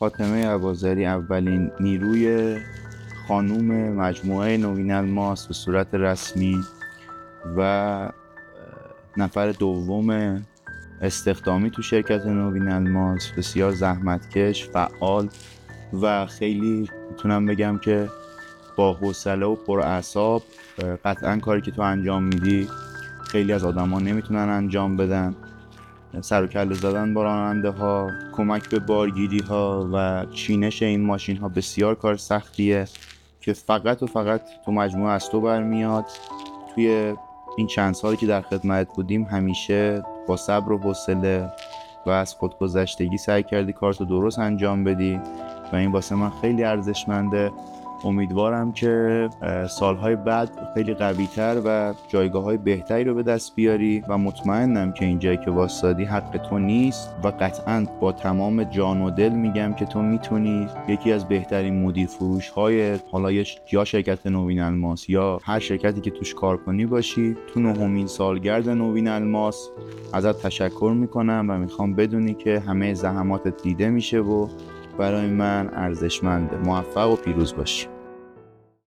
فاطمه عبازری اولین نیروی خانوم مجموعه نوین الماس به صورت رسمی و نفر دوم استخدامی تو شرکت نوین الماس. بسیار زحمتکش فعال و خیلی می‌تونم بگم که با حوصله و پرعصاب قطعا کاری که تو انجام میدی خیلی از آدما نمی‌تونن انجام بدن. سر و کله زدن با راننده ها کمک به بارگیری ها و چینش این ماشین ها بسیار کار سختیه که فقط و فقط تو مجموعه از تو برمیاد. توی این چند سالی که در خدمت بودیم همیشه با صبر و حوصله و از خودگذشتگی سعی کردی کارتو درست انجام بدی و این واسه من خیلی ارزشمنده. امیدوارم که سالهای بعد خیلی قوی تر و جایگاه های بهتری رو به دست بیاری و مطمئنم که اینجایی که واسادی حق تو نیست و قطعا با تمام جان و دل میگم که تو می‌تونی یکی از بهترین مدیر فروش های حالا یا شرکت نوین الماس یا هر شرکتی که توش کار کنی باشی. تو نهمین سالگرد نوین الماس. ازت تشکر می‌کنم و می‌خوام بدونی که همه زحماتت دیده میشه و برای من ارزشمنده. موفق و پیروز باشی.